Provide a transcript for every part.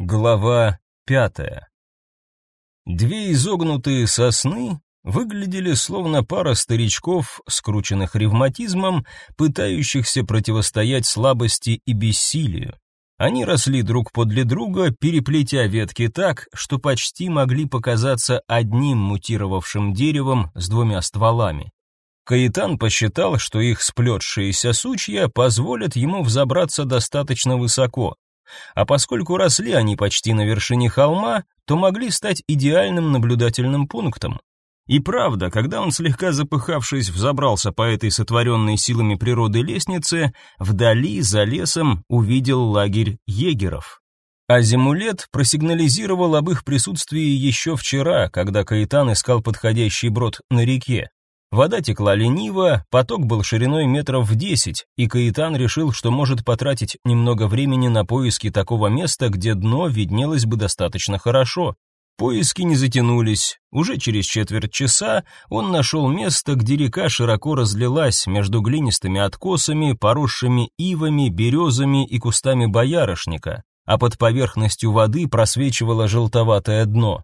Глава пятая. Две изогнутые сосны выглядели словно пара старичков, скрученных ревматизмом, пытающихся противостоять слабости и бессилию. Они росли друг подле друга, переплетя ветки так, что почти могли показаться одним мутировавшим деревом с двумя стволами. Каитан посчитал, что их сплетшиеся сучья позволят ему взобраться достаточно высоко, а поскольку росли они почти на вершине холма, то могли стать идеальным наблюдательным пунктом. И правда, когда он слегка запыхавшись взобрался по этой сотворенной силами природы лестнице, вдали, за лесом, увидел лагерь егеров. Азимулет просигнализировал об их присутствии еще вчера, когда Каитан искал подходящий брод на реке. Вода текла лениво, поток был шириной метров в десять, и Каитан решил, что может потратить немного времени на поиски такого места, где дно виднелось бы достаточно хорошо. Поиски не затянулись. Уже через четверть часа он нашел место, где река широко разлилась между глинистыми откосами, поросшими ивами, березами и кустами боярышника, а под поверхностью воды просвечивало желтоватое дно.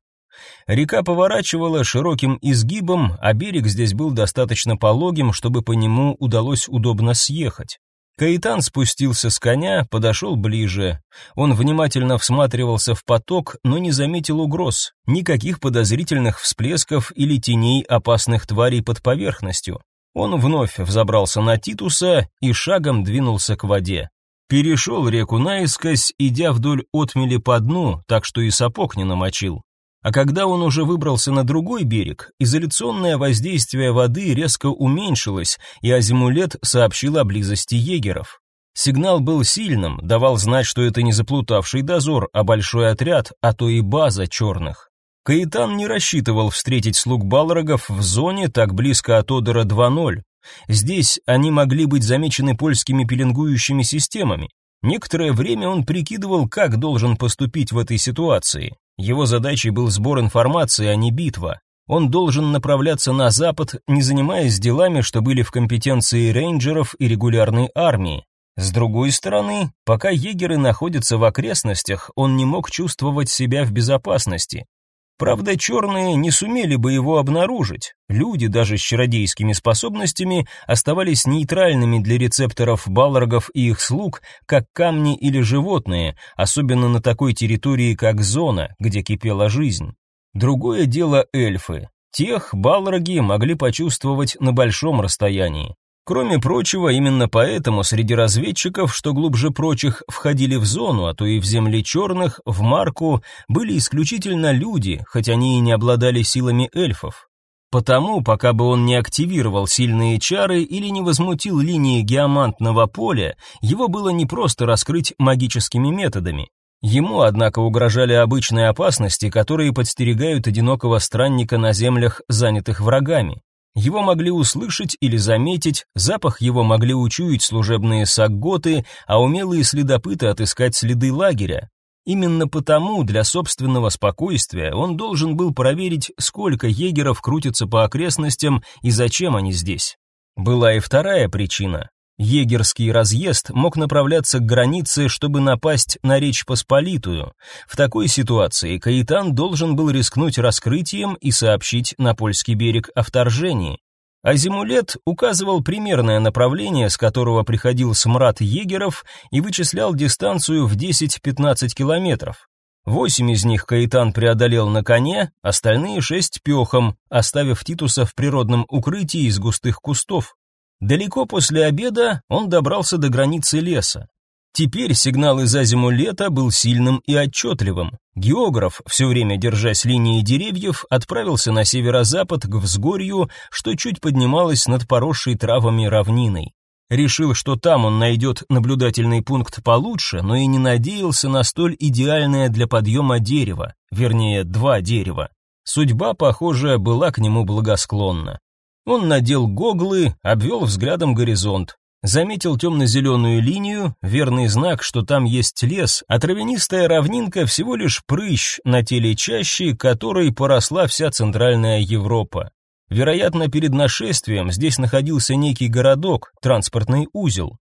Река поворачивала широким изгибом, а берег здесь был достаточно пологим, чтобы по нему удалось удобно съехать. Каитан спустился с коня, подошел ближе. Он внимательно всматривался в поток, но не заметил угроз, никаких подозрительных всплесков или теней опасных тварей под поверхностью. Он вновь взобрался на Титуса и шагом двинулся к воде. Перешел реку наискось, идя вдоль отмели по дну, так что и сапог не намочил. А когда он уже выбрался на другой берег, изоляционное воздействие воды резко уменьшилось, и Азимулет сообщил о близости егеров. Сигнал был сильным, давал знать, что это не заплутавший дозор, а большой отряд, а то и база черных. Каитан не рассчитывал встретить слуг Балрогов в зоне так близко от Одера 2.0. Здесь они могли быть замечены польскими пеленгующими системами. Некоторое время он прикидывал, как должен поступить в этой ситуации. Его задачей был сбор информации, а не битва. Он должен направляться на запад, не занимаясь делами, что были в компетенции рейнджеров и регулярной армии. С другой стороны, пока егеры находятся в окрестностях, он не мог чувствовать себя в безопасности. Правда, черные не сумели бы его обнаружить. Люди, даже с чародейскими способностями, оставались нейтральными для рецепторов балрогов и их слуг, как камни или животные, особенно на такой территории, как зона, где кипела жизнь. Другое дело эльфы. Тех балроги могли почувствовать на большом расстоянии. Кроме прочего, именно поэтому среди разведчиков, что глубже прочих, входили в зону, а то и в земли черных, в марку, были исключительно люди, хоть они и не обладали силами эльфов. Потому, пока бы он не активировал сильные чары или не возмутил линии геомантного поля, его было не просто раскрыть магическими методами. Ему, однако, угрожали обычные опасности, которые подстерегают одинокого странника на землях, занятых врагами. Его могли услышать или заметить, запах его могли учуять служебные сагготы, а умелые следопыты отыскать следы лагеря. Именно потому для собственного спокойствия он должен был проверить, сколько егеров крутится по окрестностям и зачем они здесь. Была и вторая причина. Егерский разъезд мог направляться к границе, чтобы напасть на Речь Посполитую. В такой ситуации Каитан должен был рискнуть раскрытием и сообщить на польский берег о вторжении. Азимулет указывал примерное направление, с которого приходил смрад егеров и вычислял дистанцию в 10-15 километров. Восемь из них Каитан преодолел на коне, остальные шесть пехом, оставив Титуса в природном укрытии из густых кустов. Далеко после обеда он добрался до границы леса. Теперь сигнал из азимулета был сильным и отчетливым. Географ, все время держась линии деревьев, отправился на северо-запад к взгорью, что чуть поднималось над поросшей травами равниной. Решил, что там он найдет наблюдательный пункт получше, но и не надеялся на столь идеальное для подъема дерево, вернее, два дерева. Судьба, похоже, была к нему благосклонна. Он надел гоглы, обвел взглядом горизонт. Заметил темно-зеленую линию, верный знак, что там есть лес, а травянистая равнинка всего лишь прыщ на теле чащи, которой поросла вся центральная Европа. Вероятно, перед нашествием здесь находился некий городок, транспортный узел.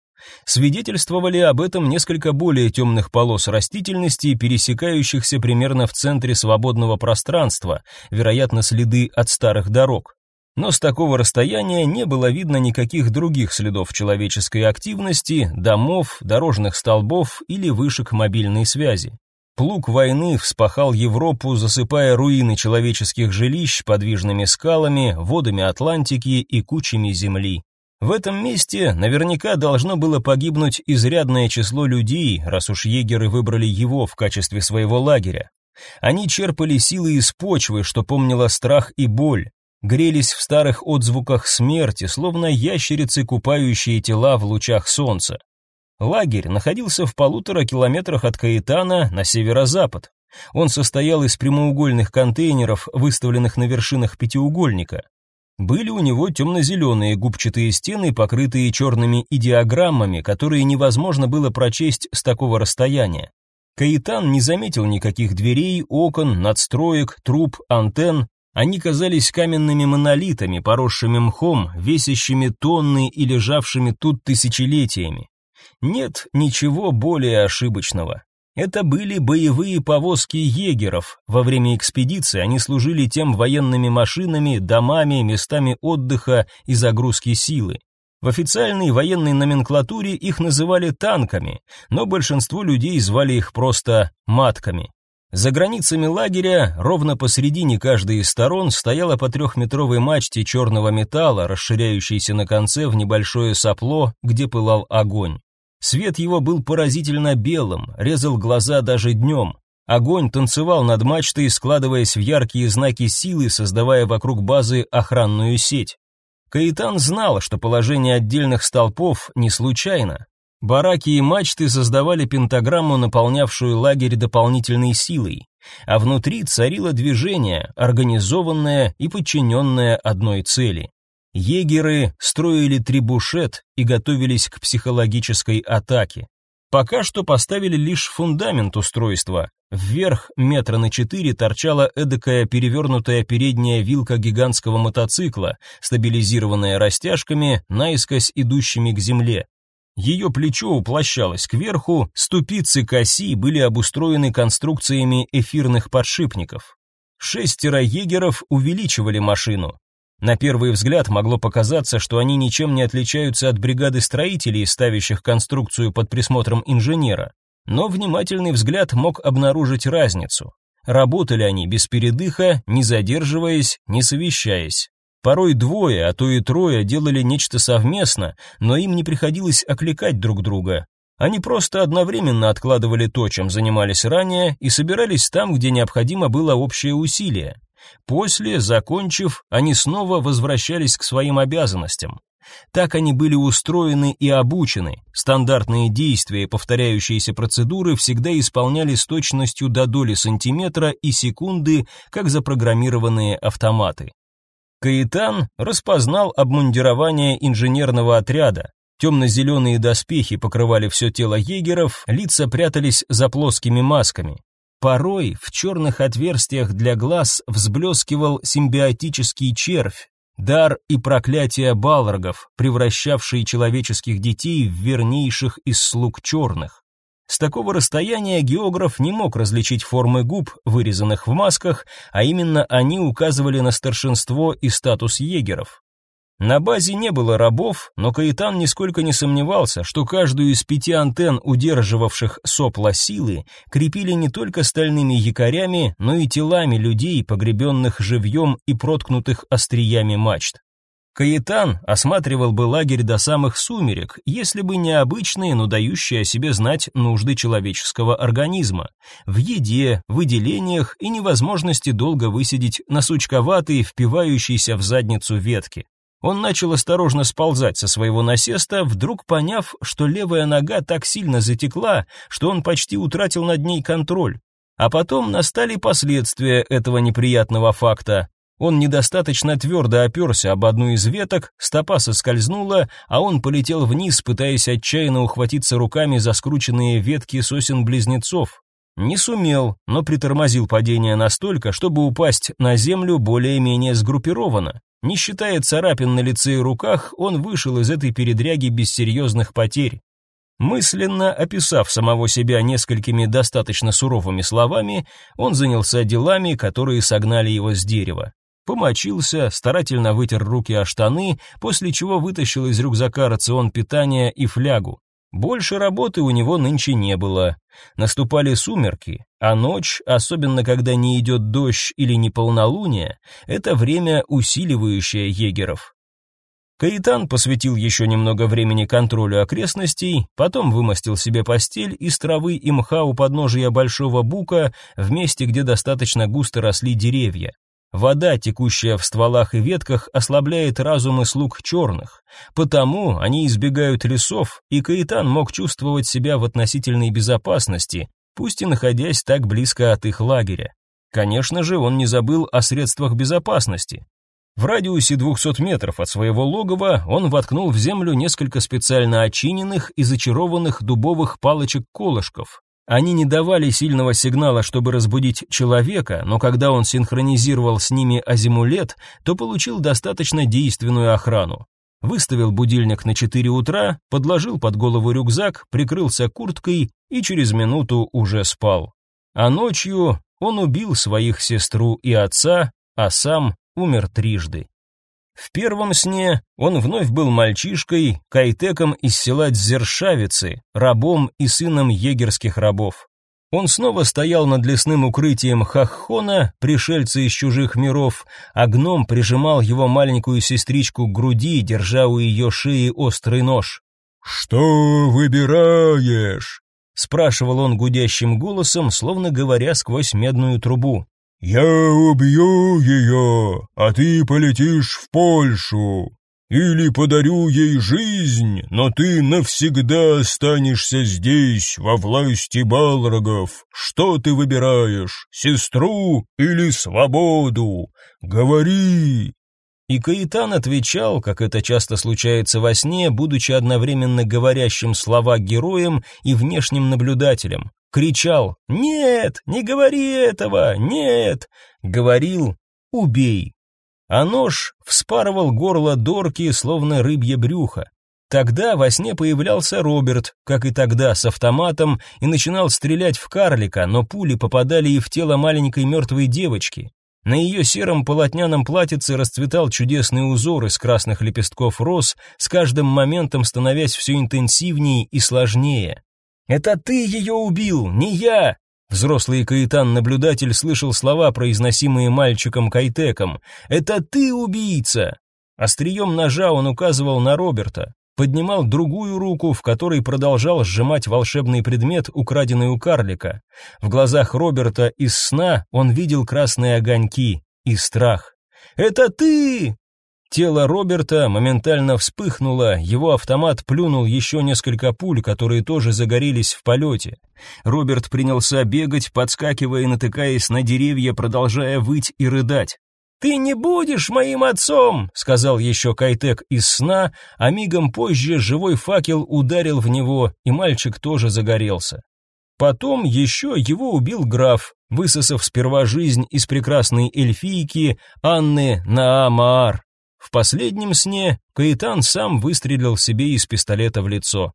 Свидетельствовали об этом несколько более темных полос растительности, пересекающихся примерно в центре свободного пространства, вероятно, следы от старых дорог. Но с такого расстояния не было видно никаких других следов человеческой активности, домов, дорожных столбов или вышек мобильной связи. Плуг войны вспахал Европу, засыпая руины человеческих жилищ подвижными скалами, водами Атлантики и кучами земли. В этом месте наверняка должно было погибнуть изрядное число людей, раз уж егеры выбрали его в качестве своего лагеря. Они черпали силы из почвы, что помнила страх и боль, грелись в старых отзвуках смерти, словно ящерицы, купающие тела в лучах солнца. Лагерь находился в полутора километрах от Каэтана на северо-запад. Он состоял из прямоугольных контейнеров, выставленных на вершинах пятиугольника. Были у него темно-зеленые губчатые стены, покрытые черными идеограммами, которые невозможно было прочесть с такого расстояния. Каитан не заметил никаких дверей, окон, надстроек, труб, антенн, они казались каменными монолитами, поросшими мхом, весящими тонны и лежавшими тут тысячелетиями. Нет ничего более ошибочного. Это были боевые повозки егеров. Во время экспедиции они служили тем военными машинами, домами, местами отдыха и загрузки силы. В официальной военной номенклатуре их называли танками, но большинство людей звали их просто матками. За границами лагеря, ровно посередине каждой из сторон, стояла по трехметровой мачте черного металла, расширяющейся на конце в небольшое сопло, где пылал огонь. Свет его был поразительно белым, резал глаза даже днем. Огонь танцевал над мачтой, складываясь в яркие знаки силы, создавая вокруг базы охранную сеть. Каитан знал, что положение отдельных столпов не случайно. Бараки и мачты создавали пентаграмму, наполнявшую лагерь дополнительной силой, а внутри царило движение, организованное и подчиненное одной цели. Егеры строили трибушет и готовились к психологической атаке. Пока что поставили лишь фундамент устройства. Вверх метра на четыре торчала эдакая перевернутая передняя вилка гигантского мотоцикла, стабилизированная растяжками, наискось идущими к земле. Ее плечо уплощалось кверху, ступицы к оси были обустроены конструкциями эфирных подшипников. Шестеро егеров увеличивали машину. На первый взгляд могло показаться, что они ничем не отличаются от бригады строителей, ставящих конструкцию под присмотром инженера. Но внимательный взгляд мог обнаружить разницу. Работали они без передыха, не задерживаясь, не совещаясь. Порой двое, а то и трое делали нечто совместно, но им не приходилось окликать друг друга. Они просто одновременно откладывали то, чем занимались ранее, и собирались там, где необходимо было общее усилие. После, закончив, они снова возвращались к своим обязанностям. Так они были устроены и обучены. Стандартные действия и повторяющиеся процедуры всегда исполняли с точностью до доли сантиметра и секунды, как запрограммированные автоматы. Каитан распознал обмундирование инженерного отряда. Темно-зеленые доспехи покрывали все тело егеров, лица прятались за плоскими масками. Порой в черных отверстиях для глаз взблескивал симбиотический червь, дар и проклятие балрогов, превращавшие человеческих детей в вернейших из слуг черных. С такого расстояния географ не мог различить формы губ, вырезанных в масках, а именно они указывали на старшинство и статус егеров. На базе не было рабов, но Каитан нисколько не сомневался, что каждую из пяти антенн, удерживавших сопла силы, крепили не только стальными якорями, но и телами людей, погребенных живьем и проткнутых остриями мачт. Каэтан осматривал бы лагерь до самых сумерек, если бы не обычные, но дающие о себе знать нужды человеческого организма. В еде, выделениях и невозможности долго высидеть на сучковатой, впивающейся в задницу ветке. Он начал осторожно сползать со своего насеста, вдруг поняв, что левая нога так сильно затекла, что он почти утратил над ней контроль. А потом настали последствия этого неприятного факта. Он недостаточно твердо оперся об одну из веток, стопа соскользнула, а он полетел вниз, пытаясь отчаянно ухватиться руками за скрученные ветки сосен-близнецов. Не сумел, но притормозил падение настолько, чтобы упасть на землю более-менее сгруппированно. Не считая царапин на лице и руках, он вышел из этой передряги без серьезных потерь. Мысленно описав самого себя несколькими достаточно суровыми словами, он занялся делами, которые согнали его с дерева. Помочился, старательно вытер руки о штаны, после чего вытащил из рюкзака рацион питания и флягу. Больше работы у него нынче не было. Наступали сумерки, а ночь, особенно когда не идет дождь или неполнолуние, это время, усиливающее егеров. Каитан посвятил еще немного времени контролю окрестностей, потом вымостил себе постель из травы и мха у подножия большого бука, в месте, где достаточно густо росли деревья. Вода, текущая в стволах и ветках, ослабляет разумы слуг черных. Потому они избегают лесов, и Каитан мог чувствовать себя в относительной безопасности, пусть и находясь так близко от их лагеря. Конечно же, он не забыл о средствах безопасности. В радиусе 200 метров от своего логова он воткнул в землю несколько специально очиненных и зачарованных дубовых палочек-колышков. Они не давали сильного сигнала, чтобы разбудить человека, но когда он синхронизировал с ними азимулет, то получил достаточно действенную охрану. Выставил будильник на 4 утра, подложил под голову рюкзак, прикрылся курткой и через минуту уже спал. А ночью он убил своих сестру и отца, а сам умер трижды. В первом сне он вновь был мальчишкой, кайтеком из села Дзершавицы, рабом и сыном егерских рабов. Он снова стоял над лесным укрытием Хаххона, пришельца из чужих миров, а гном прижимал его маленькую сестричку к груди, держа у ее шеи острый нож. «Что выбираешь?» — спрашивал он гудящим голосом, словно говоря сквозь медную трубу. «Я убью ее, а ты полетишь в Польшу. Или подарю ей жизнь, но ты навсегда останешься здесь, во власти балрогов. Что ты выбираешь, сестру или свободу? Говори!» И Каитан отвечал, как это часто случается во сне, будучи одновременно говорящим слова героем и внешним наблюдателем кричал «Нет, не говори этого, нет!» Говорил «Убей!» А нож вспарывал горло Дорки, словно рыбье брюхо. Тогда во сне появлялся Роберт, как и тогда, с автоматом, и начинал стрелять в карлика, но пули попадали и в тело маленькой мертвой девочки. На ее сером полотняном платьице расцветал чудесный узор из красных лепестков роз, с каждым моментом становясь все интенсивнее и сложнее. Это ты ее убил, не я!» Взрослый Каитан-наблюдатель слышал слова, произносимые мальчиком Кайтеком. «Это ты убийца!» Острием ножа он указывал на Роберта, поднимал другую руку, в которой продолжал сжимать волшебный предмет, украденный у карлика. В глазах Роберта из сна он видел красные огоньки и страх. «Это ты!» Тело Роберта моментально вспыхнуло, его автомат плюнул еще несколько пуль, которые тоже загорелись в полете. Роберт принялся бегать, подскакивая и натыкаясь на деревья, продолжая выть и рыдать. «Ты не будешь моим отцом!» — сказал еще Кайтек из сна, а мигом позже живой факел ударил в него, и мальчик тоже загорелся. Потом еще его убил граф, высосав сперва жизнь из прекрасной эльфийки Анны Наамаар. В последнем сне Каитан сам выстрелил себе из пистолета в лицо.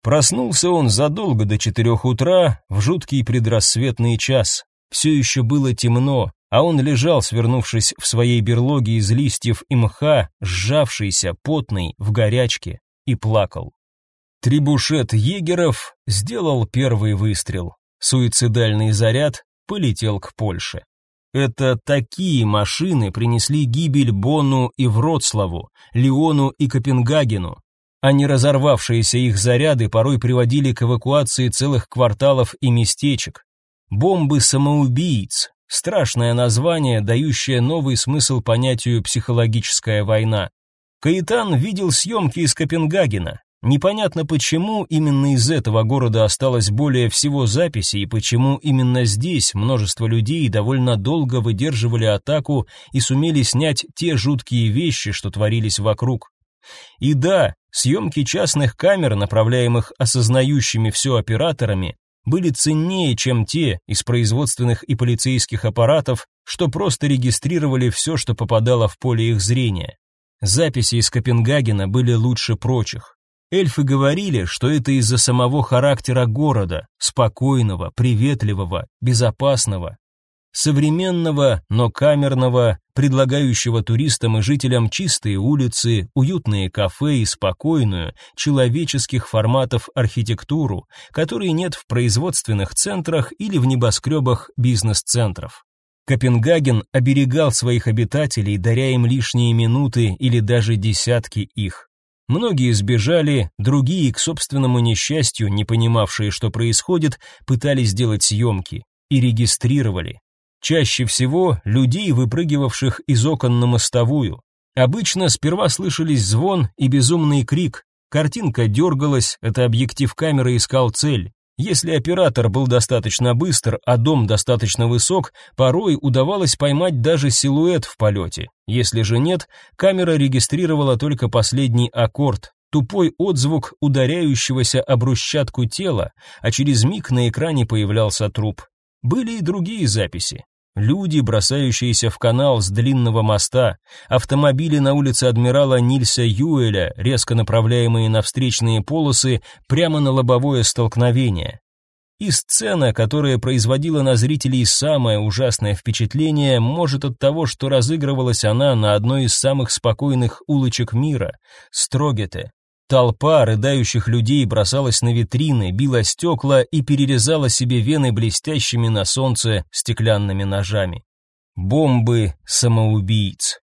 Проснулся он задолго до четырех утра, в жуткий предрассветный час. Все еще было темно, а он лежал, свернувшись в своей берлоге из листьев и мха, сжавшийся, потный, в горячке, и плакал. Трибушет егеров сделал первый выстрел. Суицидальный заряд полетел к Польше. Это такие машины принесли гибель Бонну и Вроцлаву, Лиону и Копенгагену. А не разорвавшиеся их заряды порой приводили к эвакуации целых кварталов и местечек. Бомбы самоубийц страшное название, дающее новый смысл понятию психологическая война. Каитан видел съемки из Копенгагена. Непонятно почему именно из этого города осталось более всего записей и почему именно здесь множество людей довольно долго выдерживали атаку и сумели снять те жуткие вещи, что творились вокруг. И да, съемки частных камер, направляемых осознающими все операторами, были ценнее, чем те из производственных и полицейских аппаратов, что просто регистрировали все, что попадало в поле их зрения. Записи из Копенгагена были лучше прочих. Эльфы говорили, что это из-за самого характера города, спокойного, приветливого, безопасного, современного, но камерного, предлагающего туристам и жителям чистые улицы, уютные кафе и спокойную, человеческих форматов архитектуру, которой нет в производственных центрах или в небоскребах бизнес-центров. Копенгаген оберегал своих обитателей, даря им лишние минуты или даже десятки их. Многие сбежали, другие, к собственному несчастью, не понимавшие, что происходит, пытались сделать съемки и регистрировали. Чаще всего людей, выпрыгивавших из окон на мостовую. Обычно сперва слышались звон и безумный крик. Картинка дергалась, это объектив камеры искал цель. Если оператор был достаточно быстр, а дом достаточно высок, порой удавалось поймать даже силуэт в полете. Если же нет, камера регистрировала только последний аккорд, тупой отзвук ударяющегося об брусчатку тела, а через миг на экране появлялся труп. Были и другие записи. Люди, бросающиеся в канал с длинного моста, автомобили на улице адмирала Нильса Юэля, резко направляемые на встречные полосы прямо на лобовое столкновение. И сцена, которая производила на зрителей самое ужасное впечатление, может от того, что разыгрывалась она на одной из самых спокойных улочек мира Строгете. Толпа рыдающих людей бросалась на витрины, била стекла и перерезала себе вены блестящими на солнце стеклянными ножами. Бомбы самоубийц.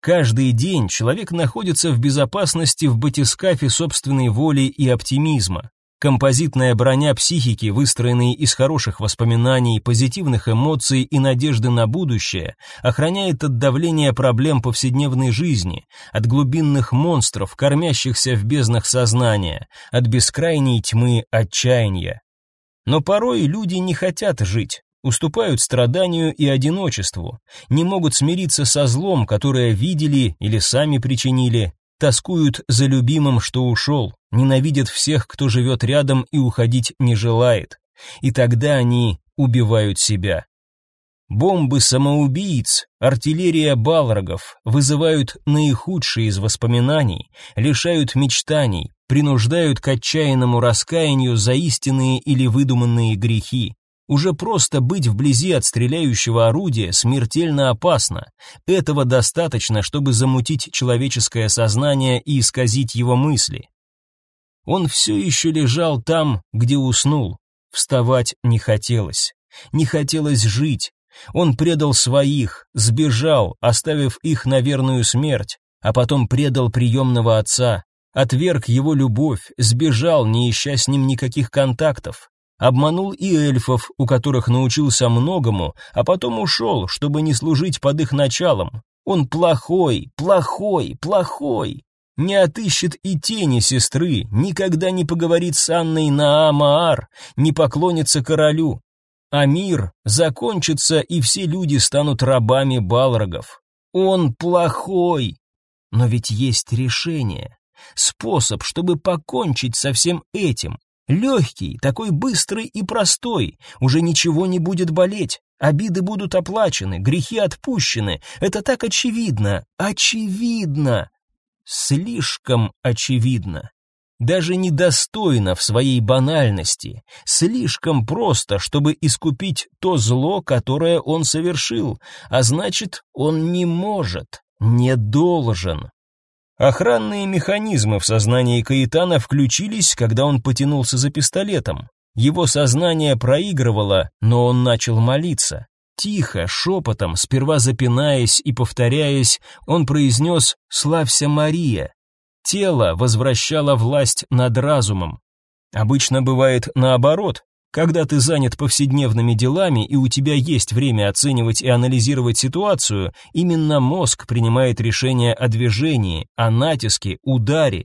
Каждый день человек находится в безопасности в батискафе собственной воли и оптимизма. Композитная броня психики, выстроенная из хороших воспоминаний, позитивных эмоций и надежды на будущее, охраняет от давления проблем повседневной жизни, от глубинных монстров, кормящихся в безднах сознания, от бескрайней тьмы отчаяния. Но порой люди не хотят жить, уступают страданию и одиночеству, не могут смириться со злом, которое видели или сами причинили, тоскуют за любимым, что ушел, ненавидят всех, кто живет рядом и уходить не желает. И тогда они убивают себя. Бомбы самоубийц, артиллерия балрогов вызывают наихудшие из воспоминаний, лишают мечтаний, принуждают к отчаянному раскаянию за истинные или выдуманные грехи. Уже просто быть вблизи от стреляющего орудия смертельно опасно. Этого достаточно, чтобы замутить человеческое сознание и исказить его мысли. Он все еще лежал там, где уснул. Вставать не хотелось. Не хотелось жить. Он предал своих, сбежал, оставив их на верную смерть, а потом предал приемного отца, отверг его любовь, сбежал, не ища с ним никаких контактов. Обманул и эльфов, у которых научился многому, а потом ушел, чтобы не служить под их началом. Он плохой, плохой, плохой. Не отыщет и тени сестры, никогда не поговорит с Анной на Амаар, не поклонится королю. А мир закончится, и все люди станут рабами балрогов. Он плохой. Но ведь есть решение, способ, чтобы покончить со всем этим. Легкий, такой быстрый и простой, уже ничего не будет болеть, обиды будут оплачены, грехи отпущены. Это так очевидно, очевидно, слишком очевидно. Даже недостойно в своей банальности, слишком просто, чтобы искупить то зло, которое он совершил, а значит, он не может, не должен. Охранные механизмы в сознании Каитана включились, когда он потянулся за пистолетом. Его сознание проигрывало, но он начал молиться. Тихо, шепотом, сперва запинаясь и повторяясь, он произнес «Славься, Мария!». Тело возвращало власть над разумом. Обычно бывает наоборот. Когда ты занят повседневными делами и у тебя есть время оценивать и анализировать ситуацию, именно мозг принимает решение о движении, о натиске, ударе.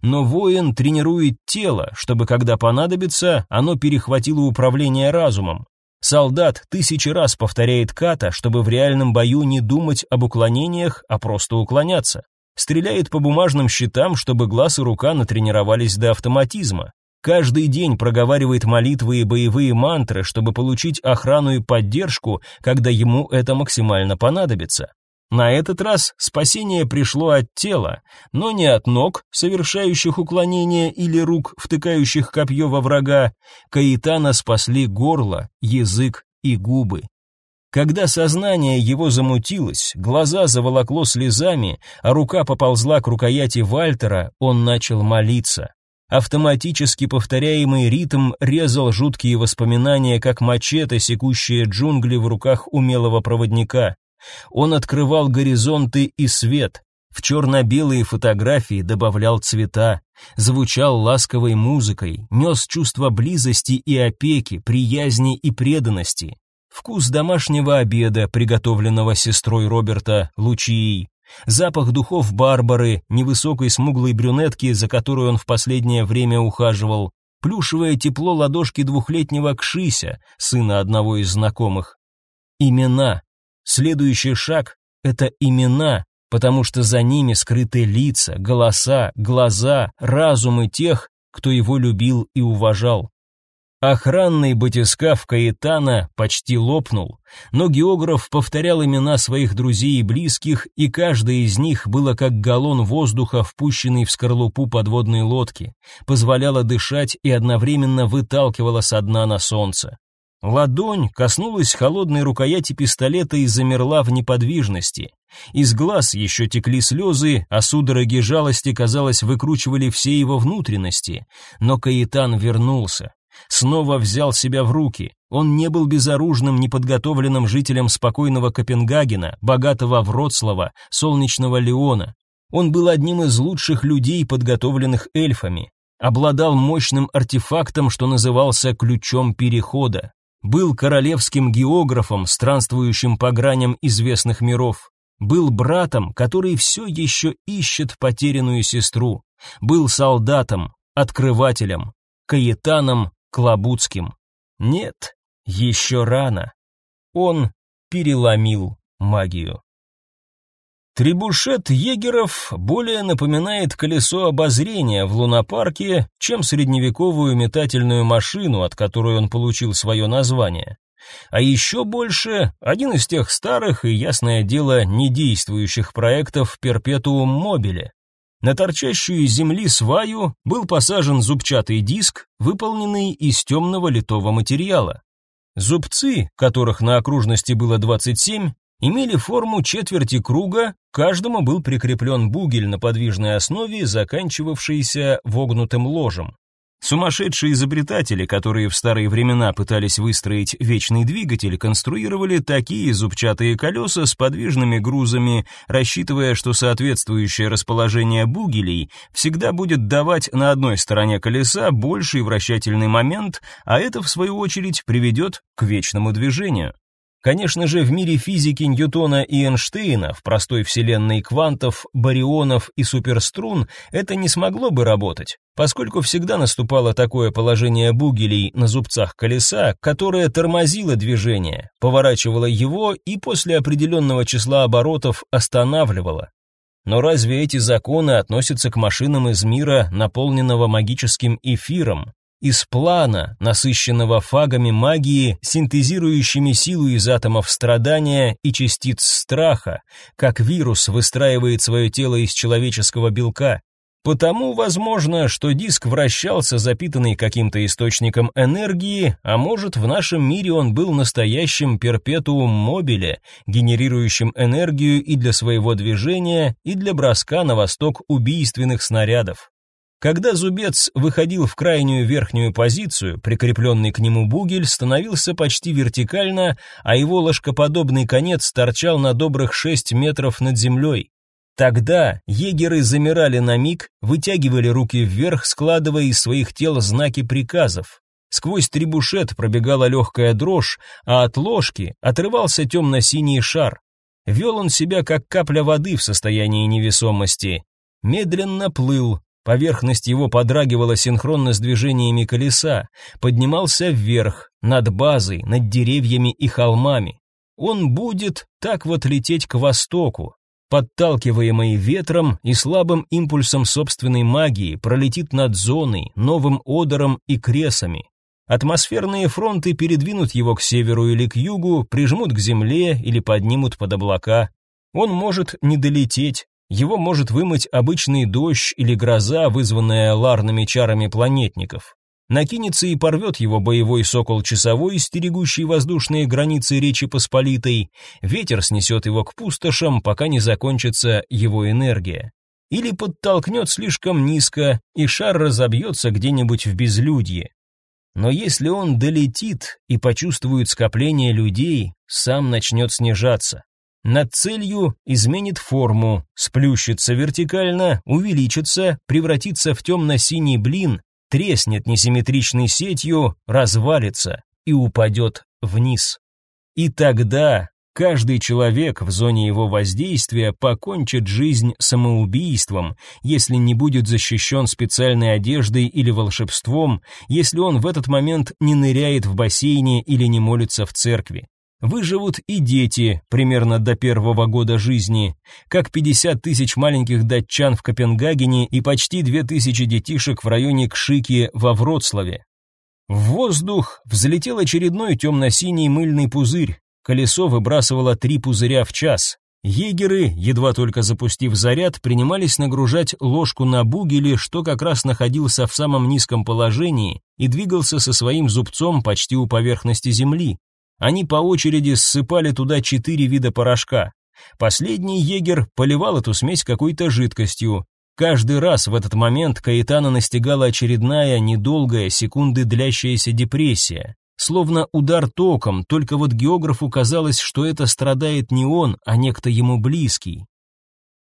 Но воин тренирует тело, чтобы когда понадобится, оно перехватило управление разумом. Солдат тысячи раз повторяет ката, чтобы в реальном бою не думать об уклонениях, а просто уклоняться. Стреляет по бумажным щитам, чтобы глаз и рука натренировались до автоматизма. Каждый день проговаривает молитвы и боевые мантры, чтобы получить охрану и поддержку, когда ему это максимально понадобится. На этот раз спасение пришло от тела, но не от ног, совершающих уклонение, или рук, втыкающих копье во врага. Каитана спасли горло, язык и губы. Когда сознание его замутилось, глаза заволокло слезами, а рука поползла к рукояти Вальтера, он начал молиться. Автоматически повторяемый ритм резал жуткие воспоминания, как мачете, секущие джунгли в руках умелого проводника. Он открывал горизонты и свет, в черно-белые фотографии добавлял цвета, звучал ласковой музыкой, нес чувство близости и опеки, приязни и преданности. Вкус домашнего обеда, приготовленного сестрой Роберта, Лучией. Запах духов Барбары, невысокой смуглой брюнетки, за которой он в последнее время ухаживал. Плюшевое тепло ладошки двухлетнего Кшися, сына одного из знакомых. Имена. Следующий шаг — это имена, потому что за ними скрыты лица, голоса, глаза, разумы тех, кто его любил и уважал. Охранный батискаф Каэтана почти лопнул, но географ повторял имена своих друзей и близких, и каждое из них было как галлон воздуха, впущенный в скорлупу подводной лодки, позволяло дышать и одновременно выталкивало со дна на солнце. Ладонь коснулась холодной рукояти пистолета и замерла в неподвижности. Из глаз еще текли слезы, а судороги жалости, казалось, выкручивали все его внутренности. Но Каитан вернулся. Снова взял себя в руки. Он не был безоружным, неподготовленным жителем спокойного Копенгагена, богатого Вроцлава, солнечного Леона. Он был одним из лучших людей, подготовленных эльфами. Обладал мощным артефактом, что назывался ключом перехода был королевским географом, странствующим по граням известных миров, был братом, который все еще ищет потерянную сестру, был солдатом, открывателем, каетаном Клобуцким. Нет, еще рано. Он переломил магию. Трибушет егеров более напоминает колесо обозрения в лунопарке, чем средневековую метательную машину, от которой он получил свое название. А еще больше один из тех старых и, ясное дело, недействующих проектов перпетуум мобиле. На торчащую из земли сваю был посажен зубчатый диск, выполненный из темного литого материала. Зубцы, которых на окружности было 27, имели форму четверти круга, каждому был прикреплен бугель на подвижной основе, заканчивавшийся вогнутым ложем. Сумасшедшие изобретатели, которые в старые времена пытались выстроить вечный двигатель, конструировали такие зубчатые колеса с подвижными грузами, рассчитывая, что соответствующее расположение бугелей всегда будет давать на одной стороне колеса больший вращательный момент, а это, в свою очередь, приведет к вечному движению. Конечно же, в мире физики Ньютона и Эйнштейна, в простой вселенной квантов, барионов и суперструн, это не смогло бы работать, поскольку всегда наступало такое положение бугелей на зубцах колеса, которое тормозило движение, поворачивало его и после определенного числа оборотов останавливало. Но разве эти законы относятся к машинам из мира, наполненного магическим эфиром, из плана, насыщенного фагами магии, синтезирующими силу из атомов страдания и частиц страха, как вирус выстраивает свое тело из человеческого белка. Потому возможно, что диск вращался, запитанный каким-то источником энергии, а может, в нашем мире он был настоящим перпетуум мобиле, генерирующим энергию и для своего движения, и для броска на восток убийственных снарядов. Когда зубец выходил в крайнюю верхнюю позицию, прикрепленный к нему бугель становился почти вертикально, а его ложкоподобный конец торчал на добрых 6 метров над землей. Тогда егеры замирали на миг, вытягивали руки вверх, складывая из своих тел знаки приказов. Сквозь трибушет пробегала легкая дрожь, а от ложки отрывался темно-синий шар. Вел он себя как капля воды в состоянии невесомости. Медленно плыл, Поверхность его подрагивала синхронно с движениями колеса, поднимался вверх, над базой, над деревьями и холмами. Он будет так вот лететь к востоку, подталкиваемый ветром и слабым импульсом собственной магии, пролетит над зоной, новым одором и кресами. Атмосферные фронты передвинут его к северу или к югу, прижмут к земле или поднимут под облака. Он может не долететь, его может вымыть обычный дождь или гроза, вызванная ларными чарами планетников. Накинется и порвет его боевой сокол часовой, стерегущий воздушные границы Речи Посполитой. Ветер снесет его к пустошам, пока не закончится его энергия. Или подтолкнет слишком низко, и шар разобьется где-нибудь в безлюдье. Но если он долетит и почувствует скопление людей, сам начнет снижаться. Над целью изменит форму, сплющится вертикально, увеличится, превратится в темно-синий блин, треснет несимметричной сетью, развалится и упадет вниз. И тогда каждый человек в зоне его воздействия покончит жизнь самоубийством, если не будет защищен специальной одеждой или волшебством, если он в этот момент не ныряет в бассейне или не молится в церкви. Выживут и дети примерно до первого года жизни, как 50 тысяч маленьких датчан в Копенгагене и почти 2000 детишек в районе Кшики во Вроцлаве. В воздух взлетел очередной темно-синий мыльный пузырь. Колесо выбрасывало три пузыря в час. Егеры, едва только запустив заряд, принимались нагружать ложку на бугеле, что как раз находился в самом низком положении и двигался со своим зубцом почти у поверхности земли. Они по очереди ссыпали туда четыре вида порошка. Последний егер поливал эту смесь какой-то жидкостью. Каждый раз в этот момент Каэтана настигала очередная, недолгая, секунды длящаяся депрессия. Словно удар током, только вот географу казалось, что это страдает не он, а некто ему близкий.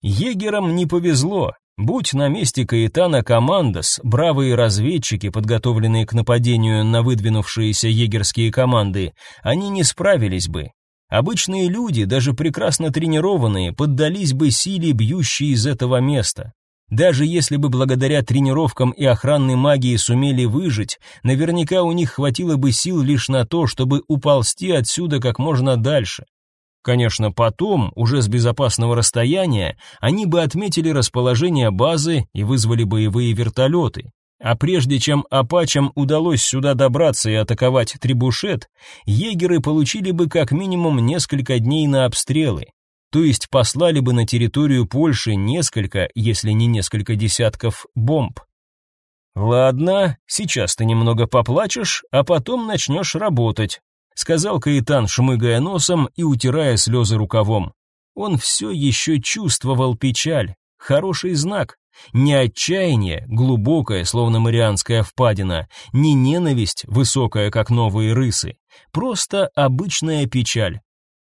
Егерам не повезло. Будь на месте Каэтана Командос, бравые разведчики, подготовленные к нападению на выдвинувшиеся егерские команды, они не справились бы. Обычные люди, даже прекрасно тренированные, поддались бы силе, бьющей из этого места. Даже если бы благодаря тренировкам и охранной магии сумели выжить, наверняка у них хватило бы сил лишь на то, чтобы уползти отсюда как можно дальше. Конечно, потом, уже с безопасного расстояния, они бы отметили расположение базы и вызвали боевые вертолеты. А прежде чем апачам удалось сюда добраться и атаковать трибушет, егеры получили бы как минимум несколько дней на обстрелы. То есть послали бы на территорию Польши несколько, если не несколько десятков бомб. Ладно, сейчас ты немного поплачешь, а потом начнешь работать, сказал Каитан, шмыгая носом и утирая слезы рукавом. Он все еще чувствовал печаль, хороший знак. Не отчаяние, глубокое, словно марианская впадина, не ненависть, высокая, как новые рысы, просто обычная печаль.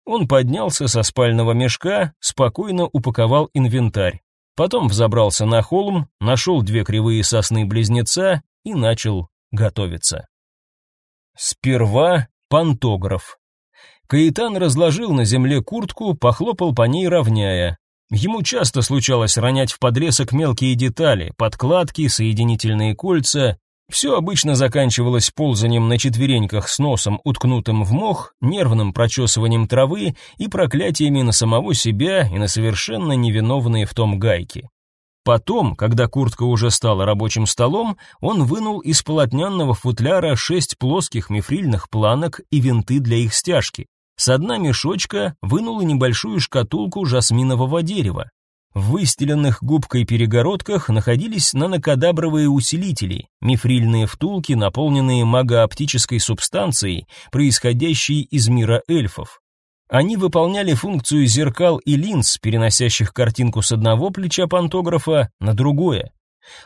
Он поднялся со спального мешка, спокойно упаковал инвентарь. Потом взобрался на холм, нашел две кривые сосны-близнеца и начал готовиться. Сперва Пантограф. Каитан разложил на земле куртку, похлопал по ней равняя. Ему часто случалось ронять в подрезок мелкие детали, подкладки, соединительные кольца. Все обычно заканчивалось ползанием на четвереньках с носом, уткнутым в мох, нервным прочесыванием травы и проклятиями на самого себя и на совершенно невиновные в том гайки. Потом, когда куртка уже стала рабочим столом, он вынул из полотняного футляра шесть плоских мифрильных планок и винты для их стяжки. С дна мешочка вынул и небольшую шкатулку жасминового дерева. В выстеленных губкой перегородках находились нанокадабровые усилители, мифрильные втулки, наполненные магооптической субстанцией, происходящей из мира эльфов. Они выполняли функцию зеркал и линз, переносящих картинку с одного плеча пантографа на другое.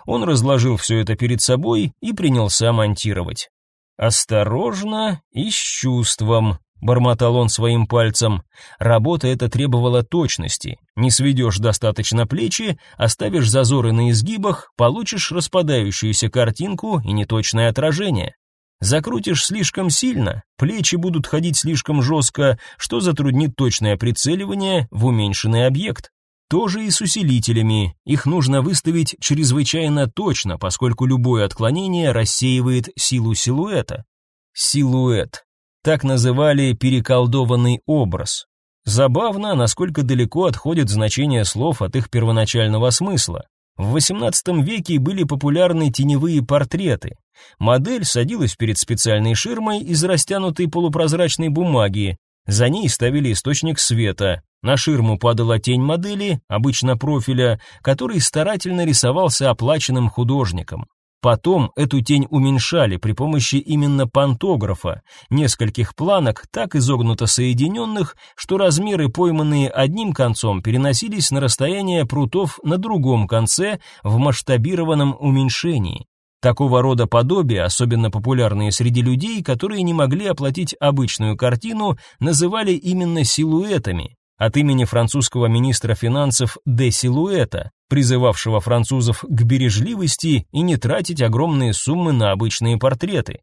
Он разложил все это перед собой и принялся монтировать. «Осторожно и с чувством», — бормотал он своим пальцем. Работа эта требовала точности. Не сведешь достаточно плечи, оставишь зазоры на изгибах, получишь распадающуюся картинку и неточное отражение. Закрутишь слишком сильно, плечи будут ходить слишком жестко, что затруднит точное прицеливание в уменьшенный объект. Тоже и с усилителями. Их нужно выставить чрезвычайно точно, поскольку любое отклонение рассеивает силу силуэта. Силуэт. Так называли переколдованный образ. Забавно, насколько далеко отходит значение слов от их первоначального смысла. В XVIII веке были популярны теневые портреты. Модель садилась перед специальной ширмой из растянутой полупрозрачной бумаги. За ней ставили источник света. На ширму падала тень модели, обычно профиля, который старательно рисовался оплаченным художником. Потом эту тень уменьшали при помощи именно пантографа, нескольких планок, так изогнуто соединенных, что размеры, пойманные одним концом, переносились на расстояние прутов на другом конце в масштабированном уменьшении. Такого рода подобия, особенно популярные среди людей, которые не могли оплатить обычную картину, называли именно силуэтами, от имени французского министра финансов де Силуэта, призывавшего французов к бережливости и не тратить огромные суммы на обычные портреты.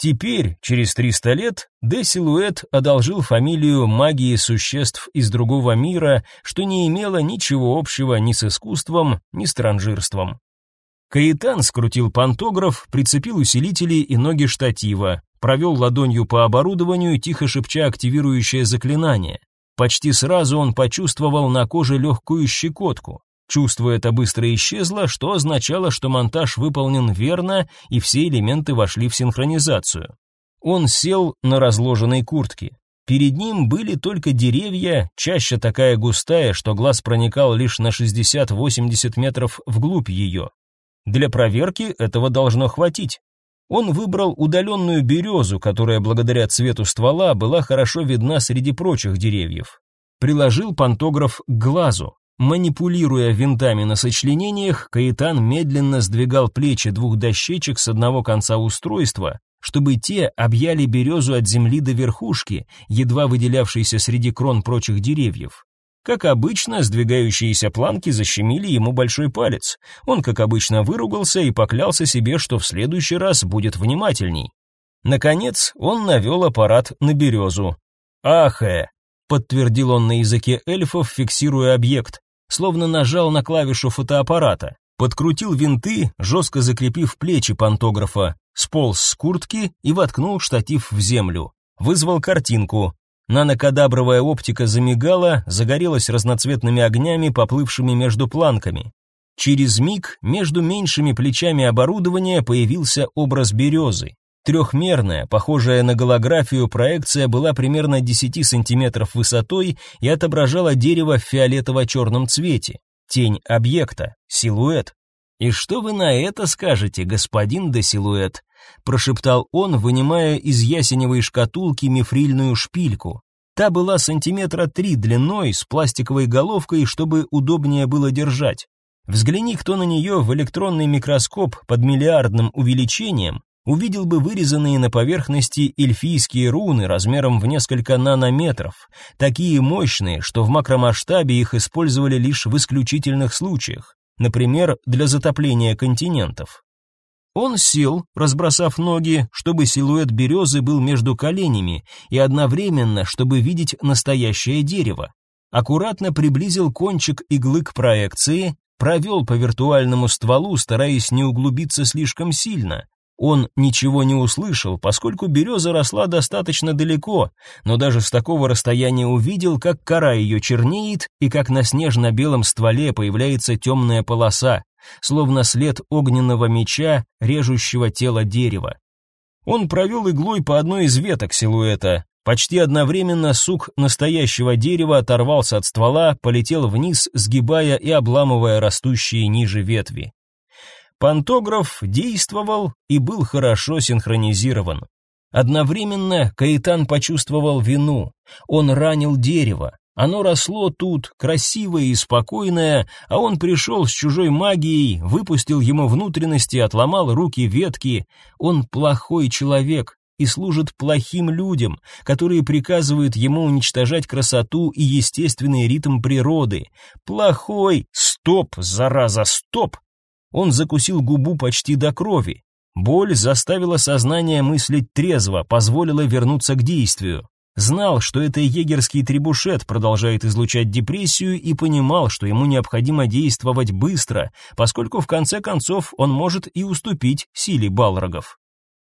Теперь, через 300 лет, де Силуэт одолжил фамилию магии существ из другого мира, что не имело ничего общего ни с искусством, ни с транжирством. Каитан скрутил пантограф, прицепил усилители и ноги штатива, провел ладонью по оборудованию, тихо шепча активирующее заклинание. Почти сразу он почувствовал на коже легкую щекотку. Чувство это быстро исчезло, что означало, что монтаж выполнен верно и все элементы вошли в синхронизацию. Он сел на разложенной куртке. Перед ним были только деревья, чаще такая густая, что глаз проникал лишь на 60-80 метров вглубь ее. Для проверки этого должно хватить. Он выбрал удаленную березу, которая благодаря цвету ствола была хорошо видна среди прочих деревьев. Приложил пантограф к глазу. Манипулируя винтами на сочленениях, Каитан медленно сдвигал плечи двух дощечек с одного конца устройства, чтобы те объяли березу от земли до верхушки, едва выделявшейся среди крон прочих деревьев. Как обычно, сдвигающиеся планки защемили ему большой палец. Он, как обычно, выругался и поклялся себе, что в следующий раз будет внимательней. Наконец, он навел аппарат на березу. «Ахэ!» — подтвердил он на языке эльфов, фиксируя объект, словно нажал на клавишу фотоаппарата. Подкрутил винты, жестко закрепив плечи пантографа, сполз с куртки и воткнул штатив в землю. Вызвал картинку. Нанокадабровая оптика замигала, загорелась разноцветными огнями, поплывшими между планками. Через миг между меньшими плечами оборудования появился образ березы. Трехмерная, похожая на голографию проекция была примерно 10 сантиметров высотой и отображала дерево в фиолетово-черном цвете. Тень объекта, силуэт. «И что вы на это скажете, господин де силуэт?» прошептал он, вынимая из ясеневой шкатулки мифрильную шпильку. Та была сантиметра три длиной, с пластиковой головкой, чтобы удобнее было держать. Взгляни кто на нее в электронный микроскоп под миллиардным увеличением, увидел бы вырезанные на поверхности эльфийские руны размером в несколько нанометров, такие мощные, что в макромасштабе их использовали лишь в исключительных случаях например, для затопления континентов. Он сел, разбросав ноги, чтобы силуэт березы был между коленями, и одновременно, чтобы видеть настоящее дерево. Аккуратно приблизил кончик иглы к проекции, провел по виртуальному стволу, стараясь не углубиться слишком сильно, он ничего не услышал, поскольку береза росла достаточно далеко, но даже с такого расстояния увидел, как кора ее чернеет и как на снежно-белом стволе появляется темная полоса, словно след огненного меча, режущего тело дерева. Он провел иглой по одной из веток силуэта. Почти одновременно сук настоящего дерева оторвался от ствола, полетел вниз, сгибая и обламывая растущие ниже ветви. Пантограф действовал и был хорошо синхронизирован. Одновременно Каитан почувствовал вину. Он ранил дерево. Оно росло тут, красивое и спокойное, а он пришел с чужой магией, выпустил ему внутренности, отломал руки ветки. Он плохой человек и служит плохим людям, которые приказывают ему уничтожать красоту и естественный ритм природы. Плохой! Стоп, зараза, стоп! Он закусил губу почти до крови. Боль заставила сознание мыслить трезво, позволила вернуться к действию. Знал, что это егерский трибушет продолжает излучать депрессию и понимал, что ему необходимо действовать быстро, поскольку в конце концов он может и уступить силе балрогов.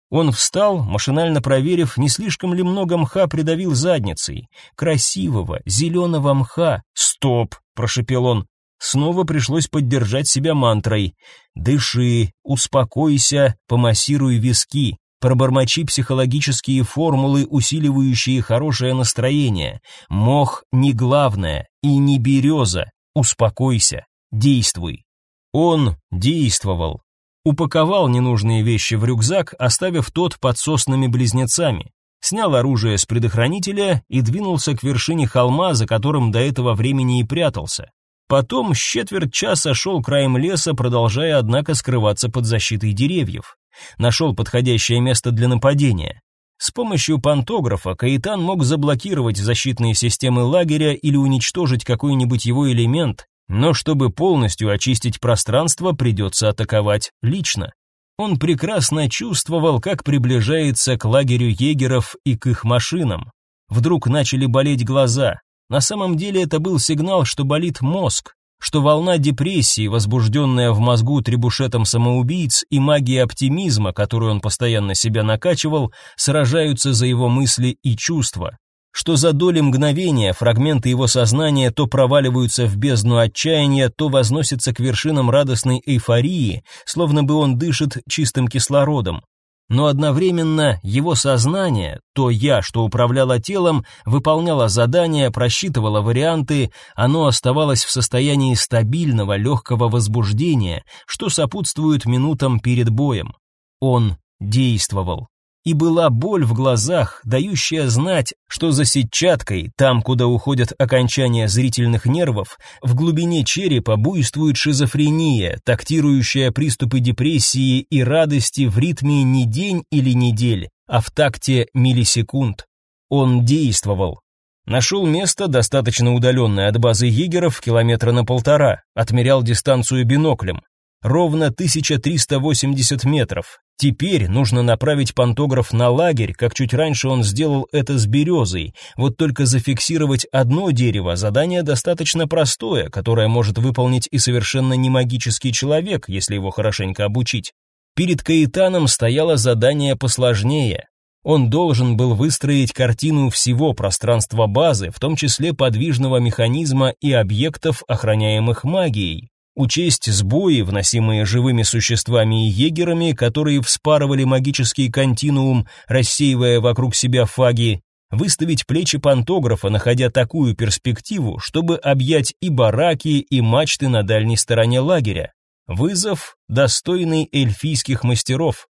Он встал, машинально проверив, не слишком ли много мха придавил задницей. Красивого, зеленого мха. «Стоп!» – прошепел он. Снова пришлось поддержать себя мантрой. «Дыши, успокойся, помассируй виски, Пробормочи психологические формулы, усиливающие хорошее настроение. Мох не главное и не береза. Успокойся, действуй. Он действовал. Упаковал ненужные вещи в рюкзак, оставив тот под сосными близнецами. Снял оружие с предохранителя и двинулся к вершине холма, за которым до этого времени и прятался. Потом с четверть часа шел краем леса, продолжая, однако, скрываться под защитой деревьев. Нашел подходящее место для нападения. С помощью пантографа Каитан мог заблокировать защитные системы лагеря или уничтожить какой-нибудь его элемент, но чтобы полностью очистить пространство, придется атаковать лично. Он прекрасно чувствовал, как приближается к лагерю егеров и к их машинам. Вдруг начали болеть глаза. На самом деле это был сигнал, что болит мозг что волна депрессии, возбужденная в мозгу требушетом самоубийц и магия оптимизма, которую он постоянно себя накачивал, сражаются за его мысли и чувства, что за доли мгновения фрагменты его сознания то проваливаются в бездну отчаяния, то возносятся к вершинам радостной эйфории, словно бы он дышит чистым кислородом но одновременно его сознание, то я, что управляло телом, выполняло задания, просчитывало варианты, оно оставалось в состоянии стабильного легкого возбуждения, что сопутствует минутам перед боем. Он действовал и была боль в глазах, дающая знать, что за сетчаткой, там, куда уходят окончания зрительных нервов, в глубине черепа буйствует шизофрения, тактирующая приступы депрессии и радости в ритме не день или недель, а в такте миллисекунд. Он действовал. Нашел место, достаточно удаленное от базы егеров, километра на полтора, отмерял дистанцию биноклем. Ровно 1380 метров, Теперь нужно направить пантограф на лагерь, как чуть раньше он сделал это с березой. Вот только зафиксировать одно дерево задание достаточно простое, которое может выполнить и совершенно не магический человек, если его хорошенько обучить. Перед Каитаном стояло задание посложнее. Он должен был выстроить картину всего пространства базы, в том числе подвижного механизма и объектов, охраняемых магией учесть сбои, вносимые живыми существами и егерами, которые вспарывали магический континуум, рассеивая вокруг себя фаги, выставить плечи пантографа, находя такую перспективу, чтобы объять и бараки, и мачты на дальней стороне лагеря. Вызов, достойный эльфийских мастеров.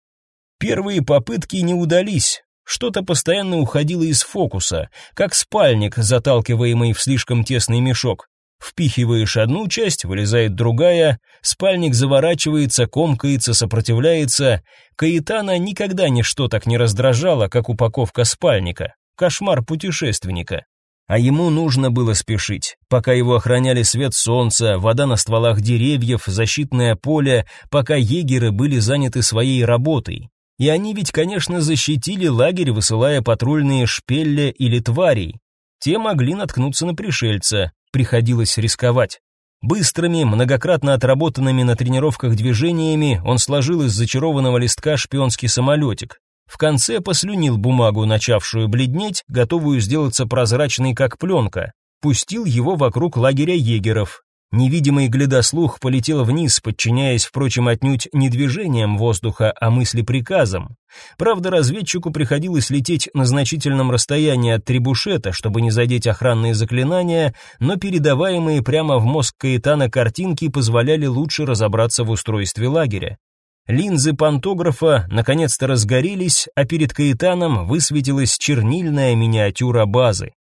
Первые попытки не удались. Что-то постоянно уходило из фокуса, как спальник, заталкиваемый в слишком тесный мешок. Впихиваешь одну часть, вылезает другая, спальник заворачивается, комкается, сопротивляется. Каитана никогда ничто так не раздражало, как упаковка спальника. Кошмар путешественника. А ему нужно было спешить, пока его охраняли свет солнца, вода на стволах деревьев, защитное поле, пока егеры были заняты своей работой. И они ведь, конечно, защитили лагерь, высылая патрульные шпелля или тварей. Те могли наткнуться на пришельца, приходилось рисковать. Быстрыми, многократно отработанными на тренировках движениями он сложил из зачарованного листка шпионский самолетик. В конце послюнил бумагу, начавшую бледнеть, готовую сделаться прозрачной, как пленка. Пустил его вокруг лагеря егеров. Невидимый глядослух полетел вниз, подчиняясь, впрочем, отнюдь не движением воздуха, а мысли приказам. Правда, разведчику приходилось лететь на значительном расстоянии от трибушета, чтобы не задеть охранные заклинания, но передаваемые прямо в мозг Каэтана картинки позволяли лучше разобраться в устройстве лагеря. Линзы пантографа наконец-то разгорелись, а перед Каэтаном высветилась чернильная миниатюра базы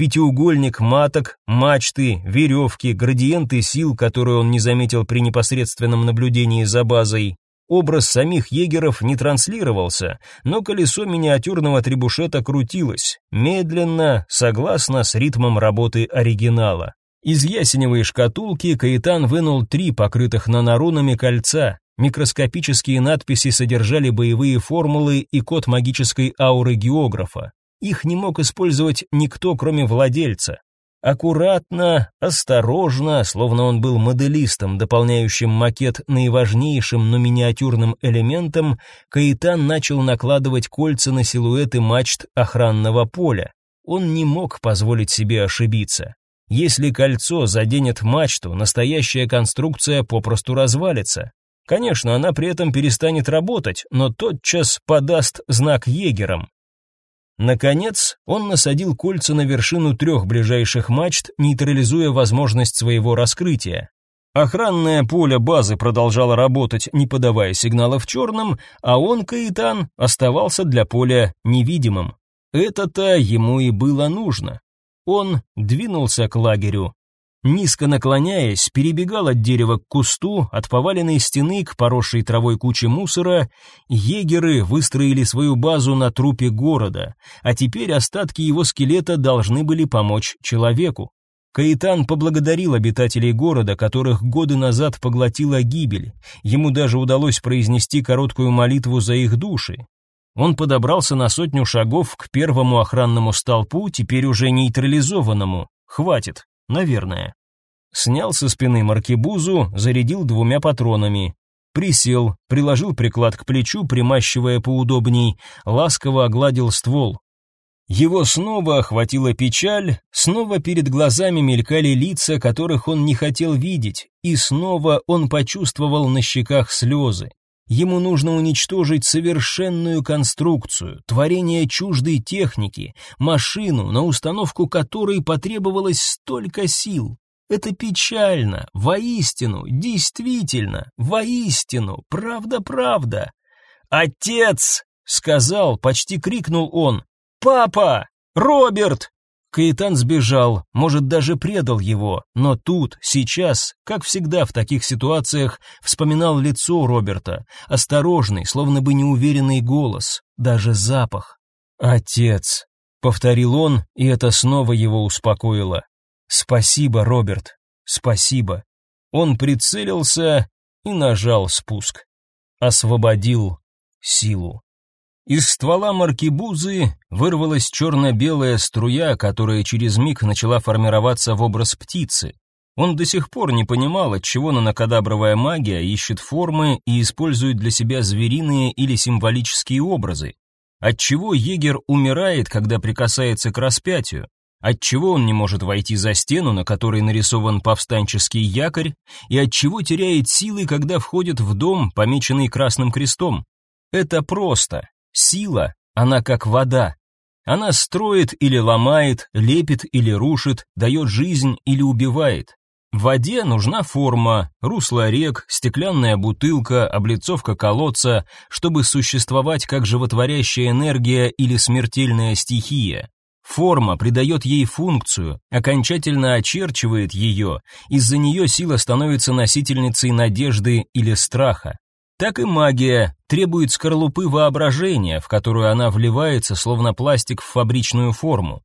пятиугольник маток, мачты, веревки, градиенты сил, которые он не заметил при непосредственном наблюдении за базой. Образ самих егеров не транслировался, но колесо миниатюрного требушета крутилось, медленно, согласно с ритмом работы оригинала. Из ясеневой шкатулки Каитан вынул три покрытых нанорунами кольца. Микроскопические надписи содержали боевые формулы и код магической ауры географа. Их не мог использовать никто, кроме владельца. Аккуратно, осторожно, словно он был моделистом, дополняющим макет наиважнейшим, но миниатюрным элементом, Каитан начал накладывать кольца на силуэты мачт охранного поля. Он не мог позволить себе ошибиться. Если кольцо заденет мачту, настоящая конструкция попросту развалится. Конечно, она при этом перестанет работать, но тотчас подаст знак егерам. Наконец, он насадил кольца на вершину трех ближайших мачт, нейтрализуя возможность своего раскрытия. Охранное поле базы продолжало работать, не подавая сигналов черным, а он, Каитан, оставался для поля невидимым. Это-то ему и было нужно. Он двинулся к лагерю, Низко наклоняясь, перебегал от дерева к кусту, от поваленной стены к поросшей травой куче мусора, егеры выстроили свою базу на трупе города, а теперь остатки его скелета должны были помочь человеку. Каитан поблагодарил обитателей города, которых годы назад поглотила гибель. Ему даже удалось произнести короткую молитву за их души. Он подобрался на сотню шагов к первому охранному столпу, теперь уже нейтрализованному. Хватит, Наверное. Снял со спины маркибузу, зарядил двумя патронами. Присел, приложил приклад к плечу, примащивая поудобней, ласково огладил ствол. Его снова охватила печаль, снова перед глазами мелькали лица, которых он не хотел видеть, и снова он почувствовал на щеках слезы. Ему нужно уничтожить совершенную конструкцию, творение чуждой техники, машину, на установку которой потребовалось столько сил. Это печально, воистину, действительно, воистину, правда-правда. «Отец!» — сказал, почти крикнул он. «Папа! Роберт!» Каитан сбежал, может, даже предал его, но тут, сейчас, как всегда в таких ситуациях, вспоминал лицо Роберта, осторожный, словно бы неуверенный голос, даже запах. «Отец», — повторил он, и это снова его успокоило. «Спасибо, Роберт, спасибо». Он прицелился и нажал спуск. Освободил силу. Из ствола маркибузы вырвалась черно-белая струя, которая через миг начала формироваться в образ птицы. Он до сих пор не понимал, отчего нанокадабровая магия ищет формы и использует для себя звериные или символические образы. Отчего егер умирает, когда прикасается к распятию? Отчего он не может войти за стену, на которой нарисован повстанческий якорь, и отчего теряет силы, когда входит в дом, помеченный красным крестом? Это просто. Сила, она как вода. Она строит или ломает, лепит или рушит, дает жизнь или убивает. В воде нужна форма, русло рек, стеклянная бутылка, облицовка колодца, чтобы существовать как животворящая энергия или смертельная стихия. Форма придает ей функцию, окончательно очерчивает ее, из-за нее сила становится носительницей надежды или страха так и магия требует скорлупы воображения, в которую она вливается, словно пластик в фабричную форму.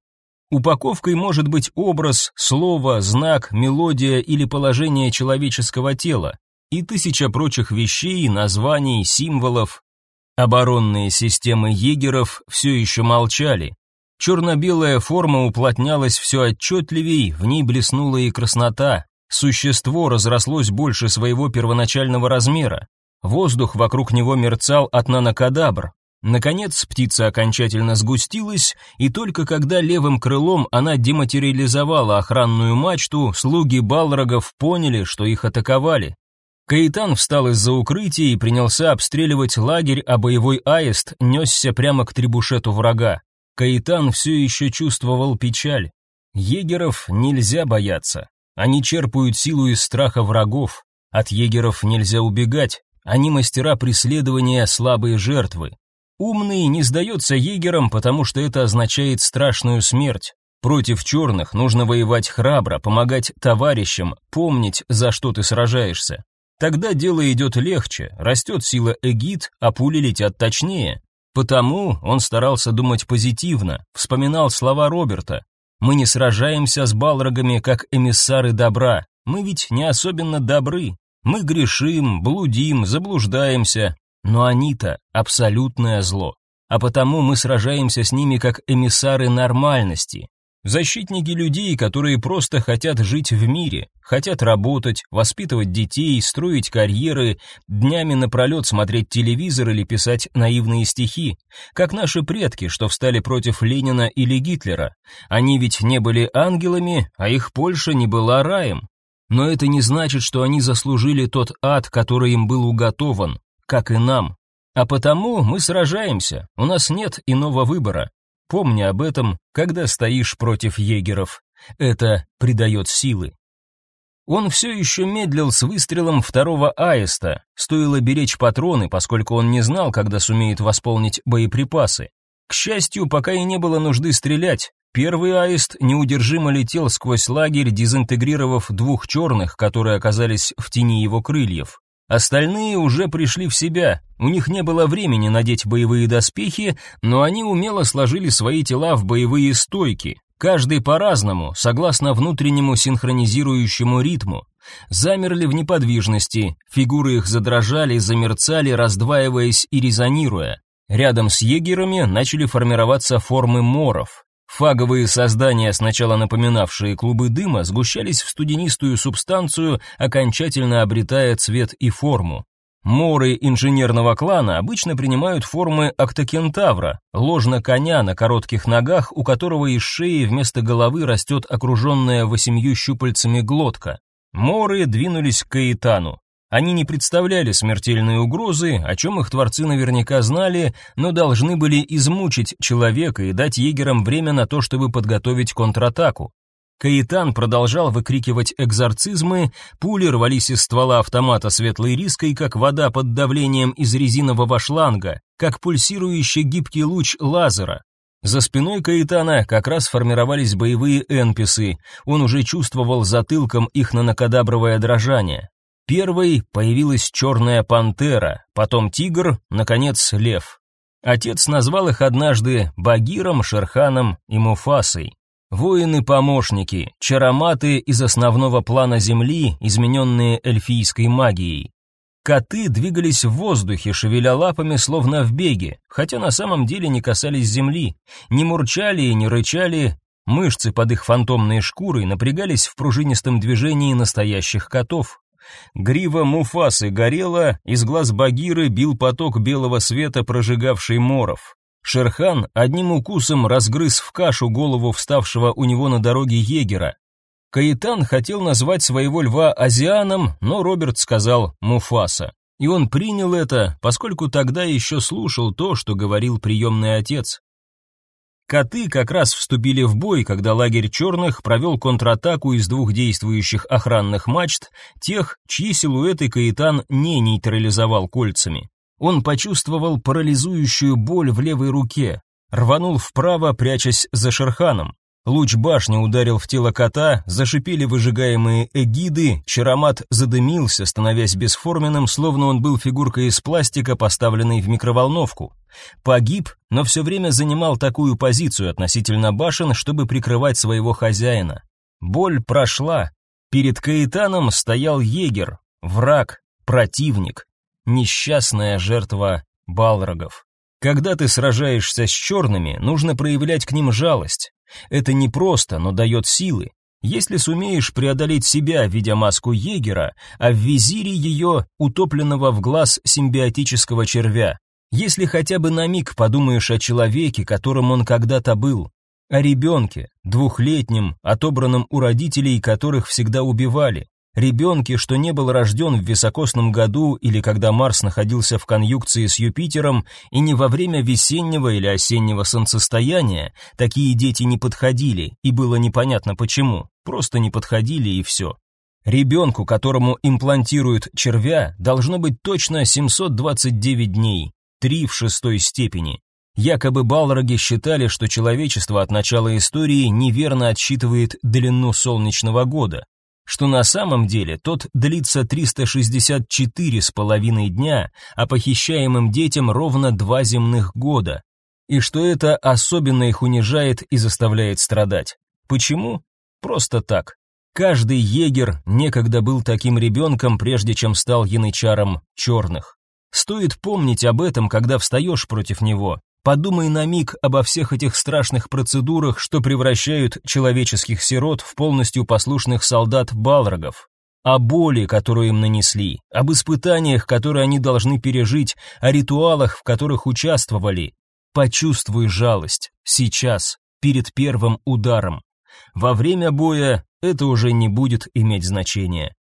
Упаковкой может быть образ, слово, знак, мелодия или положение человеческого тела и тысяча прочих вещей, названий, символов. Оборонные системы егеров все еще молчали. Черно-белая форма уплотнялась все отчетливей, в ней блеснула и краснота. Существо разрослось больше своего первоначального размера. Воздух вокруг него мерцал от нанокадабр. Наконец птица окончательно сгустилась, и только когда левым крылом она дематериализовала охранную мачту, слуги Балрогов поняли, что их атаковали. Каитан встал из-за укрытия и принялся обстреливать лагерь, а боевой аист несся прямо к трибушету врага. Каитан все еще чувствовал печаль. Егеров нельзя бояться. Они черпают силу из страха врагов. От егеров нельзя убегать. Они мастера преследования слабые жертвы. Умный не сдается егерам, потому что это означает страшную смерть. Против черных нужно воевать храбро, помогать товарищам, помнить, за что ты сражаешься. Тогда дело идет легче, растет сила эгид, а пули летят точнее. Потому он старался думать позитивно, вспоминал слова Роберта. «Мы не сражаемся с балрогами, как эмиссары добра. Мы ведь не особенно добры. Мы грешим, блудим, заблуждаемся, но они-то абсолютное зло. А потому мы сражаемся с ними как эмиссары нормальности, защитники людей, которые просто хотят жить в мире, хотят работать, воспитывать детей, строить карьеры, днями напролет смотреть телевизор или писать наивные стихи, как наши предки, что встали против Ленина или Гитлера. Они ведь не были ангелами, а их Польша не была раем. Но это не значит, что они заслужили тот ад, который им был уготован, как и нам. А потому мы сражаемся, у нас нет иного выбора. Помни об этом, когда стоишь против егеров. Это придает силы. Он все еще медлил с выстрелом второго аиста. Стоило беречь патроны, поскольку он не знал, когда сумеет восполнить боеприпасы. К счастью, пока и не было нужды стрелять. Первый аист неудержимо летел сквозь лагерь, дезинтегрировав двух черных, которые оказались в тени его крыльев. Остальные уже пришли в себя. У них не было времени надеть боевые доспехи, но они умело сложили свои тела в боевые стойки. Каждый по-разному, согласно внутреннему синхронизирующему ритму. Замерли в неподвижности, фигуры их задрожали, замерцали, раздваиваясь и резонируя. Рядом с егерами начали формироваться формы моров. Фаговые создания, сначала напоминавшие клубы дыма, сгущались в студенистую субстанцию, окончательно обретая цвет и форму. Моры инженерного клана обычно принимают формы октокентавра, ложно-коня на коротких ногах, у которого из шеи вместо головы растет окруженная восемью щупальцами глотка. Моры двинулись к Каэтану. Они не представляли смертельной угрозы, о чем их творцы наверняка знали, но должны были измучить человека и дать егерам время на то, чтобы подготовить контратаку. Каитан продолжал выкрикивать экзорцизмы, пули рвались из ствола автомата светлой риской, как вода под давлением из резинового шланга, как пульсирующий гибкий луч лазера. За спиной Каитана как раз формировались боевые энписы, он уже чувствовал затылком их нанокадабровое дрожание. Первой появилась черная пантера, потом тигр, наконец лев. Отец назвал их однажды Багиром, Шерханом и Муфасой. Воины-помощники, чароматы из основного плана Земли, измененные эльфийской магией. Коты двигались в воздухе, шевеля лапами, словно в беге, хотя на самом деле не касались земли, не мурчали и не рычали, мышцы под их фантомной шкурой напрягались в пружинистом движении настоящих котов. Грива Муфасы горела, из глаз Багиры бил поток белого света, прожигавший моров. Шерхан одним укусом разгрыз в кашу голову вставшего у него на дороге егера. Каитан хотел назвать своего льва Азианом, но Роберт сказал Муфаса. И он принял это, поскольку тогда еще слушал то, что говорил приемный отец. Коты как раз вступили в бой, когда лагерь черных провел контратаку из двух действующих охранных мачт, тех, чьи силуэты Каитан не нейтрализовал кольцами. Он почувствовал парализующую боль в левой руке, рванул вправо, прячась за Шерханом. Луч башни ударил в тело кота, зашипели выжигаемые эгиды, чаромат задымился, становясь бесформенным, словно он был фигуркой из пластика, поставленной в микроволновку. Погиб, но все время занимал такую позицию относительно башен, чтобы прикрывать своего хозяина. Боль прошла. Перед Каэтаном стоял егер, враг, противник, несчастная жертва балрогов. Когда ты сражаешься с черными, нужно проявлять к ним жалость. Это непросто, но дает силы. Если сумеешь преодолеть себя, видя маску егера, а в визире ее утопленного в глаз симбиотического червя, если хотя бы на миг подумаешь о человеке, которым он когда-то был, о ребенке, двухлетнем, отобранном у родителей, которых всегда убивали, Ребенке, что не был рожден в високосном году или когда Марс находился в конъюнкции с Юпитером, и не во время весеннего или осеннего солнцестояния, такие дети не подходили, и было непонятно почему, просто не подходили и все. Ребенку, которому имплантируют червя, должно быть точно 729 дней, 3 в шестой степени. Якобы балроги считали, что человечество от начала истории неверно отсчитывает длину солнечного года что на самом деле тот длится 364 с половиной дня, а похищаемым детям ровно два земных года, и что это особенно их унижает и заставляет страдать. Почему? Просто так. Каждый егер некогда был таким ребенком, прежде чем стал янычаром черных. Стоит помнить об этом, когда встаешь против него, Подумай на миг обо всех этих страшных процедурах, что превращают человеческих сирот в полностью послушных солдат балрогов. О боли, которую им нанесли, об испытаниях, которые они должны пережить, о ритуалах, в которых участвовали. Почувствуй жалость, сейчас, перед первым ударом. во время боя это уже не будет иметь значения.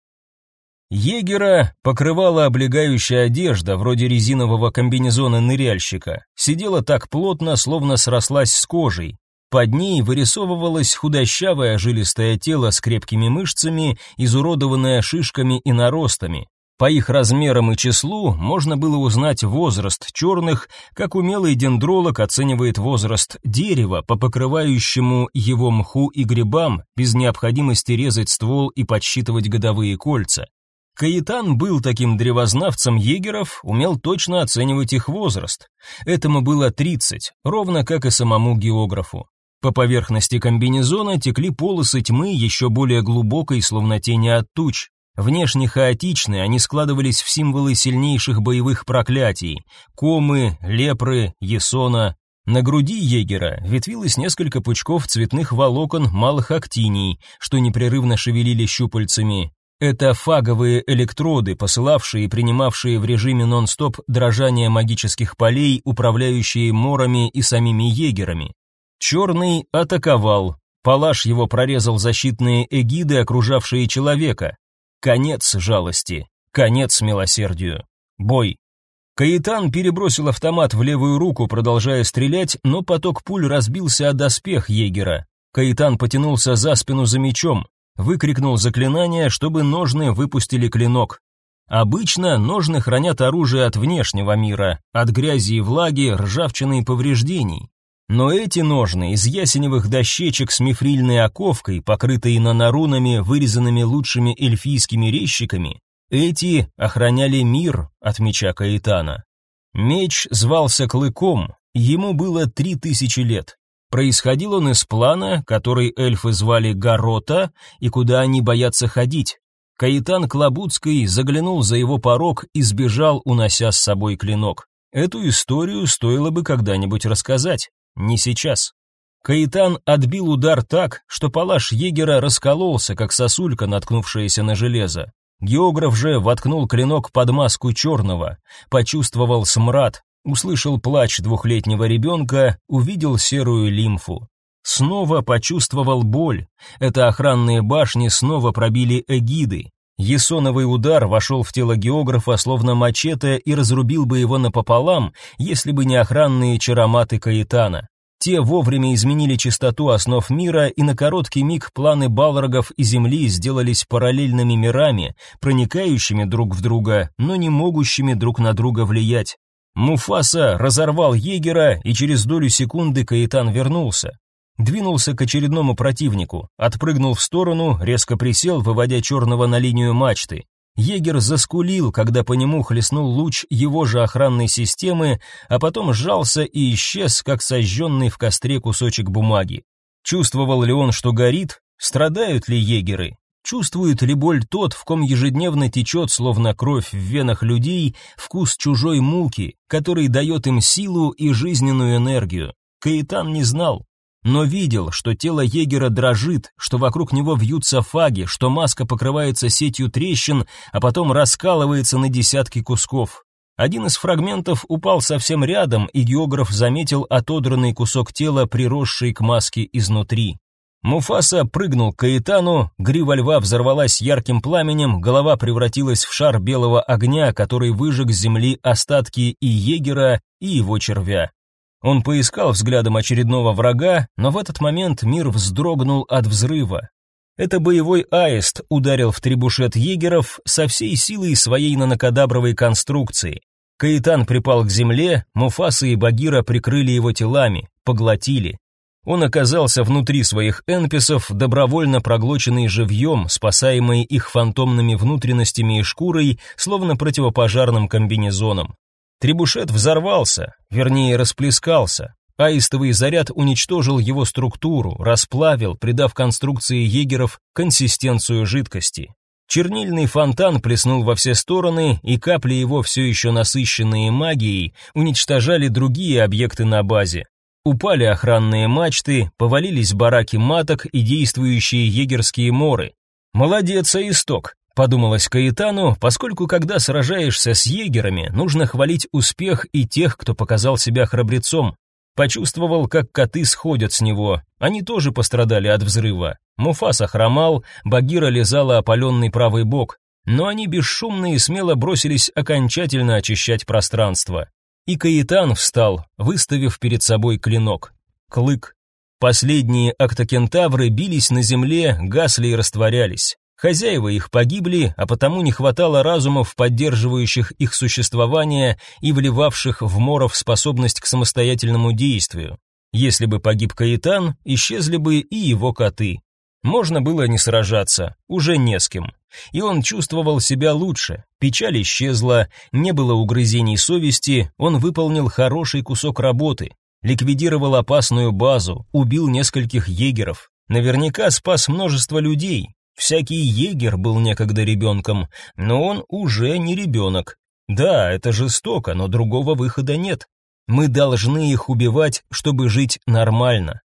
Егера покрывала облегающая одежда, вроде резинового комбинезона ныряльщика. Сидела так плотно, словно срослась с кожей. Под ней вырисовывалось худощавое жилистое тело с крепкими мышцами, изуродованное шишками и наростами. По их размерам и числу можно было узнать возраст черных, как умелый дендролог оценивает возраст дерева по покрывающему его мху и грибам, без необходимости резать ствол и подсчитывать годовые кольца. Каитан был таким древознавцем егеров, умел точно оценивать их возраст. Этому было 30, ровно как и самому географу. По поверхности комбинезона текли полосы тьмы еще более глубокой, словно тени от туч. Внешне хаотичны, они складывались в символы сильнейших боевых проклятий: комы, лепры, есона. На груди егера ветвилось несколько пучков цветных волокон малых актиний, что непрерывно шевелили щупальцами. Это фаговые электроды, посылавшие и принимавшие в режиме нон-стоп дрожание магических полей, управляющие морами и самими егерами. Черный атаковал. Палаш его прорезал защитные эгиды, окружавшие человека. Конец жалости, конец милосердию. Бой. Каитан перебросил автомат в левую руку, продолжая стрелять, но поток пуль разбился о доспех егера. Каитан потянулся за спину за мечом, выкрикнул заклинание, чтобы ножны выпустили клинок. Обычно ножны хранят оружие от внешнего мира, от грязи и влаги, ржавчины и повреждений. Но эти ножны из ясеневых дощечек с мифрильной оковкой, покрытые нанорунами, вырезанными лучшими эльфийскими резчиками, эти охраняли мир от меча Каэтана. Меч звался Клыком, ему было три тысячи лет. Происходил он из плана, который эльфы звали Горота, и куда они боятся ходить. Каитан Клабудский заглянул за его порог и сбежал, унося с собой клинок. Эту историю стоило бы когда-нибудь рассказать. Не сейчас. Каитан отбил удар так, что палаш егера раскололся, как сосулька, наткнувшаяся на железо. Географ же воткнул клинок под маску черного, почувствовал смрад, услышал плач двухлетнего ребенка, увидел серую лимфу. Снова почувствовал боль. Это охранные башни снова пробили эгиды. Есоновый удар вошел в тело географа словно мачете и разрубил бы его напополам, если бы не охранные чароматы Каэтана. Те вовремя изменили частоту основ мира, и на короткий миг планы Балрогов и Земли сделались параллельными мирами, проникающими друг в друга, но не могущими друг на друга влиять. Муфаса разорвал егера, и через долю секунды Каэтан вернулся. Двинулся к очередному противнику, отпрыгнул в сторону, резко присел, выводя черного на линию мачты. Егер заскулил, когда по нему хлестнул луч его же охранной системы, а потом сжался и исчез, как сожженный в костре кусочек бумаги. Чувствовал ли он, что горит? Страдают ли егеры? Чувствует ли боль тот, в ком ежедневно течет, словно кровь в венах людей, вкус чужой муки, который дает им силу и жизненную энергию? Каитан не знал но видел, что тело егера дрожит, что вокруг него вьются фаги, что маска покрывается сетью трещин, а потом раскалывается на десятки кусков. Один из фрагментов упал совсем рядом, и географ заметил отодранный кусок тела, приросший к маске изнутри. Муфаса прыгнул к Каэтану, грива льва взорвалась ярким пламенем, голова превратилась в шар белого огня, который выжег с земли остатки и егера, и его червя. Он поискал взглядом очередного врага, но в этот момент мир вздрогнул от взрыва. Это боевой аист ударил в трибушет егеров со всей силой своей нанокадабровой конструкции. Каитан припал к земле, Муфаса и Багира прикрыли его телами, поглотили. Он оказался внутри своих энписов, добровольно проглоченный живьем, спасаемый их фантомными внутренностями и шкурой, словно противопожарным комбинезоном. Требушет взорвался, вернее расплескался. Аистовый заряд уничтожил его структуру, расплавил, придав конструкции егеров консистенцию жидкости. Чернильный фонтан плеснул во все стороны, и капли его, все еще насыщенные магией, уничтожали другие объекты на базе. Упали охранные мачты, повалились бараки маток и действующие егерские моры. Молодец, Аисток, подумалось Каэтану, поскольку когда сражаешься с егерами, нужно хвалить успех и тех, кто показал себя храбрецом. Почувствовал, как коты сходят с него. Они тоже пострадали от взрыва. Муфаса хромал, Багира лизала опаленный правый бок. Но они бесшумно и смело бросились окончательно очищать пространство. И Каитан встал, выставив перед собой клинок. Клык. Последние актокентавры бились на земле, гасли и растворялись. Хозяева их погибли, а потому не хватало разумов, поддерживающих их существование и вливавших в Моров способность к самостоятельному действию. Если бы погиб Каитан, исчезли бы и его коты. Можно было не сражаться, уже не с кем. И он чувствовал себя лучше, печаль исчезла, не было угрызений совести, он выполнил хороший кусок работы, ликвидировал опасную базу, убил нескольких егеров, наверняка спас множество людей, Всякий егер был некогда ребенком, но он уже не ребенок. Да, это жестоко, но другого выхода нет. Мы должны их убивать, чтобы жить нормально.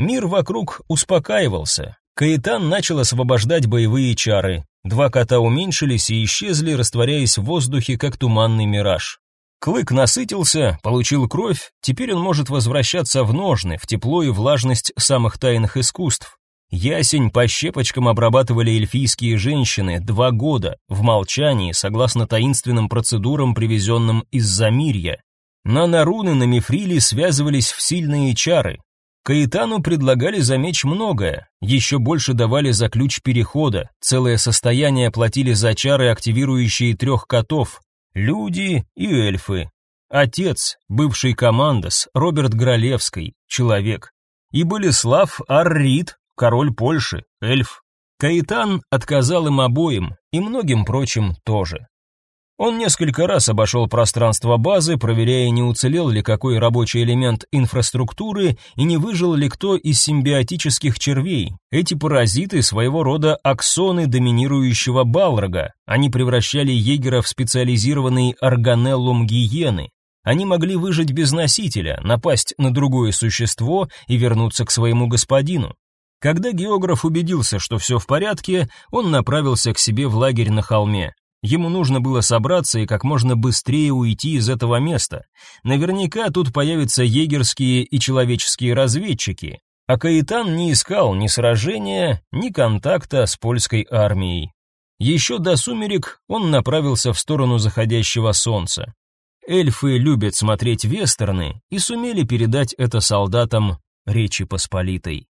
Мир вокруг успокаивался. Каэтан начал освобождать боевые чары. Два кота уменьшились и исчезли, растворяясь в воздухе, как туманный мираж. Клык насытился, получил кровь, теперь он может возвращаться в ножны, в тепло и влажность самых тайных искусств. Ясень по щепочкам обрабатывали эльфийские женщины два года, в молчании, согласно таинственным процедурам, привезенным из Замирья. Нанаруны на мифриле связывались в сильные чары. Каитану предлагали за меч многое, еще больше давали за ключ перехода, целое состояние платили за чары, активирующие трех котов, люди и эльфы. Отец, бывший командос, Роберт Гролевский, человек. И Болеслав Аррит, король Польши, эльф. Каитан отказал им обоим, и многим прочим тоже. Он несколько раз обошел пространство базы, проверяя, не уцелел ли какой рабочий элемент инфраструктуры и не выжил ли кто из симбиотических червей. Эти паразиты своего рода аксоны доминирующего балрога. Они превращали егера в специализированный органеллум гиены. Они могли выжить без носителя, напасть на другое существо и вернуться к своему господину. Когда географ убедился, что все в порядке, он направился к себе в лагерь на холме. Ему нужно было собраться и как можно быстрее уйти из этого места. Наверняка тут появятся егерские и человеческие разведчики. А Каитан не искал ни сражения, ни контакта с польской армией. Еще до сумерек он направился в сторону заходящего солнца. Эльфы любят смотреть вестерны и сумели передать это солдатам Речи Посполитой.